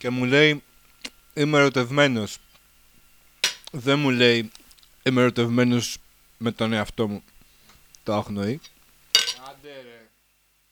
και μου λέει είμαι ερωτευμένος. Δεν μου λέει είμαι ερωτευμένος με τον εαυτό μου. Το αγνοεί. Άντε ρε.